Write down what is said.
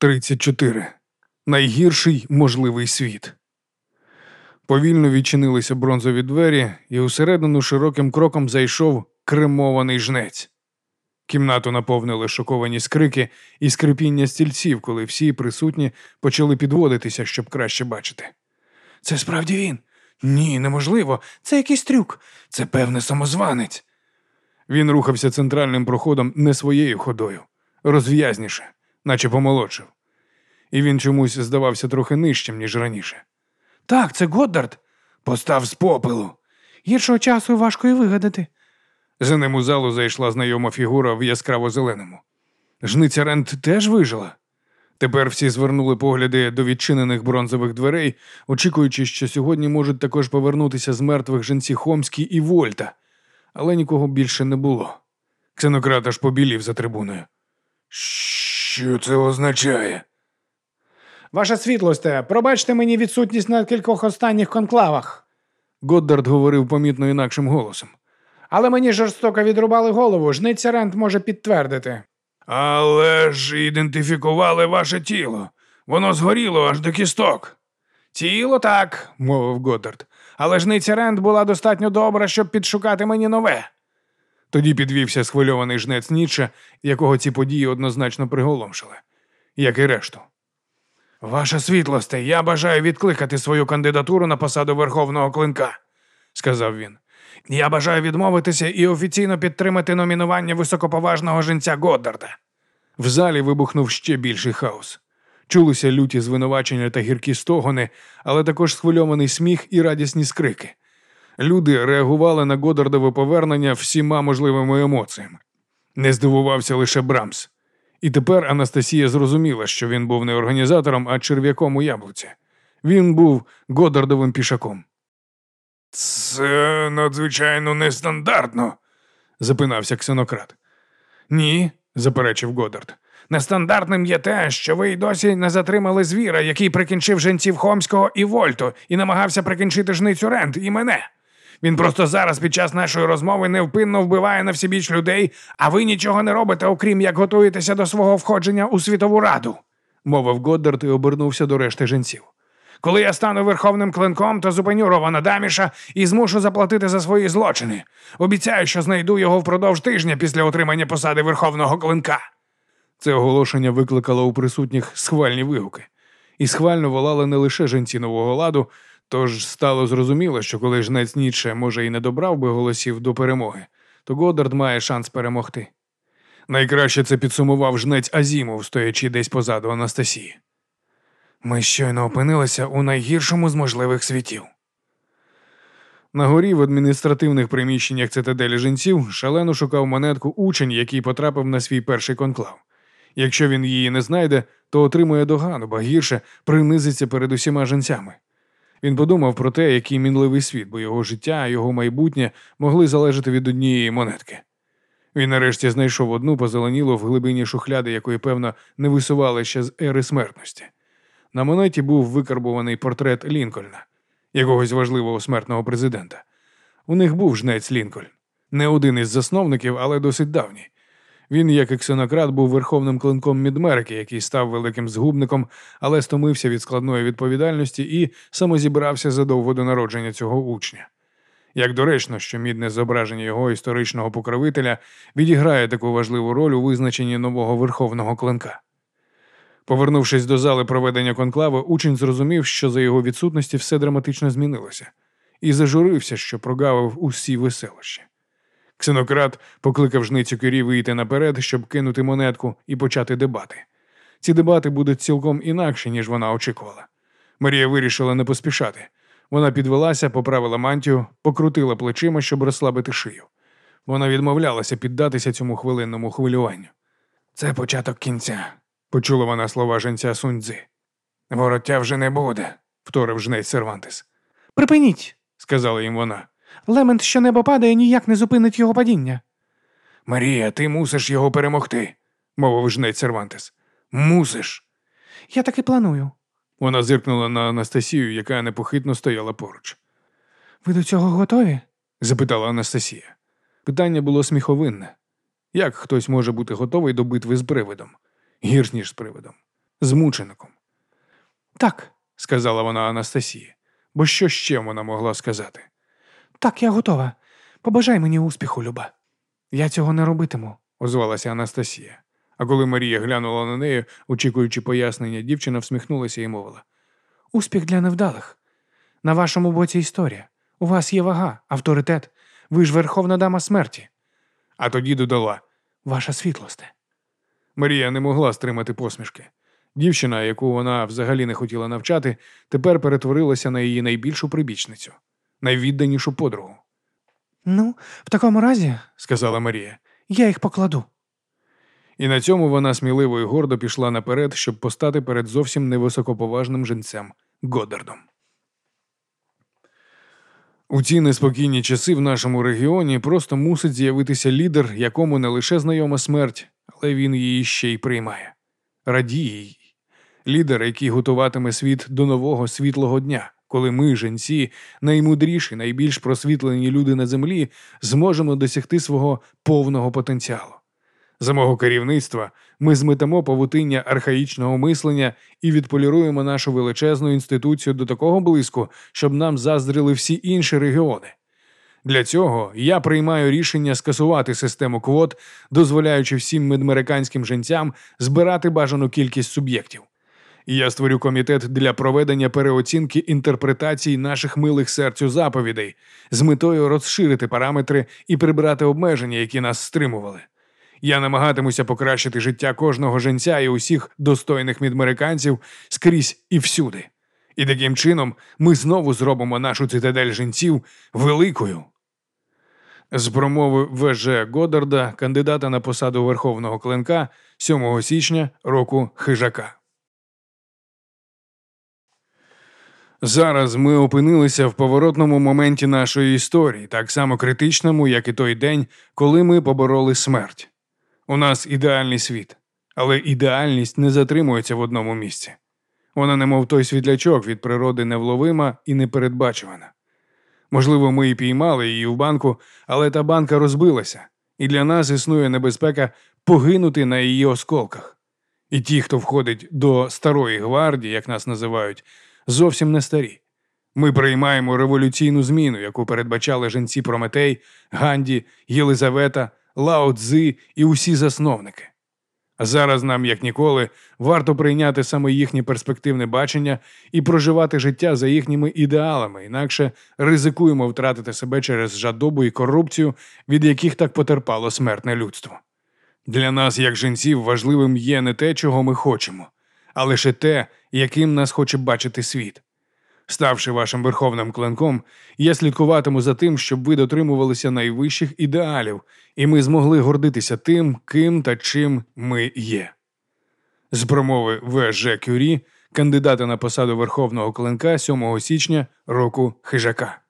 34. Найгірший можливий світ. Повільно відчинилися бронзові двері, і усередину широким кроком зайшов кремований жнець. Кімнату наповнили шоковані скрики і скрипіння стільців, коли всі присутні почали підводитися, щоб краще бачити. Це справді він? Ні, неможливо. Це якийсь трюк. Це певне самозванець. Він рухався центральним проходом не своєю ходою, розв'язніше, наче помолодшив. І він чомусь здавався трохи нижчим, ніж раніше. Так, це Годдард. Постав з попелу. Гіршого часу важко і вигадати. За ним у залу зайшла знайома фігура в яскраво зеленому. Жниця Рент теж вижила. Тепер всі звернули погляди до відчинених бронзових дверей, очікуючи, що сьогодні можуть також повернутися з мертвих жінці Хомські і Вольта, але нікого більше не було. Ксенократ аж побілів за трибуною. Що це означає? Ваша світлосте, пробачте мені відсутність на кількох останніх конклавах, Годдард говорив помітно інакшим голосом. але мені жорстоко відрубали голову. Жниця Рент може підтвердити. Але ж ідентифікували ваше тіло. Воно згоріло аж до кісток. Тіло так, мовив Годдард. але жниця Рент була достатньо добра, щоб підшукати мені нове. Тоді підвівся схвильований жнець Ніче, якого ці події однозначно приголомшили, як і решту. Ваша світлосте, я бажаю відкликати свою кандидатуру на посаду верховного клинка, сказав він. Я бажаю відмовитися і офіційно підтримати номінування високоповажного жінця Годдарда. В залі вибухнув ще більший хаос. Чулися люті звинувачення та гіркі стогони, але також схвильований сміх і радісні скрики. Люди реагували на Годдардове повернення всіма можливими емоціями. Не здивувався лише Брамс. І тепер Анастасія зрозуміла, що він був не організатором, а черв'яком у яблуці. Він був Годдардовим пішаком. Це надзвичайно нестандартно, запинався ксенократ. Ні, заперечив Годдард. Нестандартним є те, що ви й досі не затримали звіра, який прикінчив женців Хомського і Вольту, і намагався прикінчити жницю Рент і мене. Він просто зараз під час нашої розмови невпинно вбиває на всібіч людей, а ви нічого не робите, окрім як готуєтеся до свого входження у світову раду, мовив Годдард і обернувся до решти жінців. Коли я стану верховним клинком, то зупиню Рована Даміша і змушу заплатити за свої злочини. Обіцяю, що знайду його впродовж тижня після отримання посади верховного клинка. Це оголошення викликало у присутніх схвальні вигуки, і схвально волали не лише жінці нового ладу, тож стало зрозуміло, що коли жнець Ніцше, може, і не добрав би голосів до перемоги, то Годдард має шанс перемогти. Найкраще це підсумував жнець Азімов, стоячи десь позаду Анастасії. Ми щойно опинилися у найгіршому з можливих світів. На горі в адміністративних приміщеннях цитаделі жінців шалено шукав монетку учень, який потрапив на свій перший конклав. Якщо він її не знайде, то отримує догану, бо гірше принизиться перед усіма жінцями. Він подумав про те, який мінливий світ, бо його життя, його майбутнє могли залежати від однієї монетки. Він нарешті знайшов одну позеленілу в глибині шухляди, якої, певно, не висували ще з ери смертності. На монеті був викарбований портрет Лінкольна, якогось важливого смертного президента. У них був жнець Лінкольн, не один із засновників, але досить давній. Він, як ексонократ, був верховним клинком Мідмерики, який став великим згубником, але стомився від складної відповідальності і самозібрався задовго до народження цього учня. Як доречно, що мідне зображення його історичного покровителя відіграє таку важливу роль у визначенні нового верховного клинка. Повернувшись до зали проведення конклави, учень зрозумів, що за його відсутності все драматично змінилося, і зажурився, що прогавив усі веселощі. Ксенократ покликав жницю Кирі вийти наперед, щоб кинути монетку і почати дебати. Ці дебати будуть цілком інакші, ніж вона очікувала. Марія вирішила не поспішати. Вона підвелася, поправила мантію, покрутила плечима, щоб розслабити шию. Вона відмовлялася піддатися цьому хвилинному хвилюванню. Це початок кінця, почула вона слова женця Суньцзи. Вороття вже не буде, вторив жнець Сервантес. Припиніть, сказала їм вона. Лемент, що небо падає, ніяк не зупинить його падіння. Марія, ти мусиш його перемогти, мовив жнець Сервантес. Мусиш. Я так і планую. Вона зиркнула на Анастасію, яка непохитно стояла поруч. Ви до цього готові? запитала Анастасія. Питання було сміховинне. Як хтось може бути готовий до битви з привидом? Гірш, ніж з привидом. з мучеником. Так, сказала вона Анастасії, бо що ще вона могла сказати? Так, я готова. Побажай мені успіху, Люба. Я цього не робитиму. озвалася Анастасія. А коли Марія глянула на неї, очікуючи пояснення, дівчина всміхнулася і мовила. Успіх для невдалих. На вашому боці історія. У вас є вага, авторитет. Ви ж верховна дама смерті. А тоді додала. Ваша світлосте. Марія не могла стримати посмішки. Дівчина, яку вона взагалі не хотіла навчати, тепер перетворилася на її найбільшу прибічницю, найвідданішу подругу, Ну, в такому разі, сказала Марія. я їх покладу. І на цьому вона сміливо і гордо пішла наперед, щоб постати перед зовсім невисокоповажним жінцем Годдардом. У ці неспокійні часи в нашому регіоні просто мусить з'явитися лідер, якому не лише знайома смерть, але він її ще й приймає. Радіє їй. Лідер, який готуватиме світ до нового світлого дня, коли ми, жінці, наймудріші, найбільш просвітлені люди на землі, зможемо досягти свого повного потенціалу. За мого керівництва ми зметемо павутиння архаїчного мислення і відполіруємо нашу величезну інституцію до такого блиску, щоб нам заздрили всі інші регіони. Для цього я приймаю рішення скасувати систему квот, дозволяючи всім медмериканським жінцям збирати бажану кількість суб'єктів. Я створю комітет для проведення переоцінки інтерпретацій наших милих серцю заповідей з метою розширити параметри і прибрати обмеження, які нас стримували. Я намагатимуся покращити життя кожного жінця і усіх достойних медмериканців скрізь і всюди. І таким чином ми знову зробимо нашу цитадель жінців великою. З промови ВЖ Годарда, кандидата на посаду Верховного Клинка 7 січня року хижака. Зараз ми опинилися в поворотному моменті нашої історії, так само критичному, як і той день, коли ми побороли смерть. У нас ідеальний світ, але ідеальність не затримується в одному місці. Вона, немов той світлячок від природи невловима і непередбачувана. Можливо, ми і піймали її в банку, але та банка розбилася, і для нас існує небезпека погинути на її осколках. І ті, хто входить до старої гвардії, як нас називають, зовсім не старі. Ми приймаємо революційну зміну, яку передбачали жінці Прометей, Ганді, Єлизавета, Лао Цзи і усі засновники. Зараз нам, як ніколи, варто прийняти саме їхнє перспективне бачення і проживати життя за їхніми ідеалами, інакше ризикуємо втратити себе через жадобу і корупцію, від яких так потерпало смертне людство. Для нас, як жінців, важливим є не те, чого ми хочемо, а лише те, яким нас хоче бачити світ. Ставши вашим верховним клинком, я слідкуватиму за тим, щоб ви дотримувалися найвищих ідеалів, і ми змогли гордитися тим, ким та чим ми є. З промови В. Кюрі, кандидата на посаду верховного клинка 7 січня року хижака.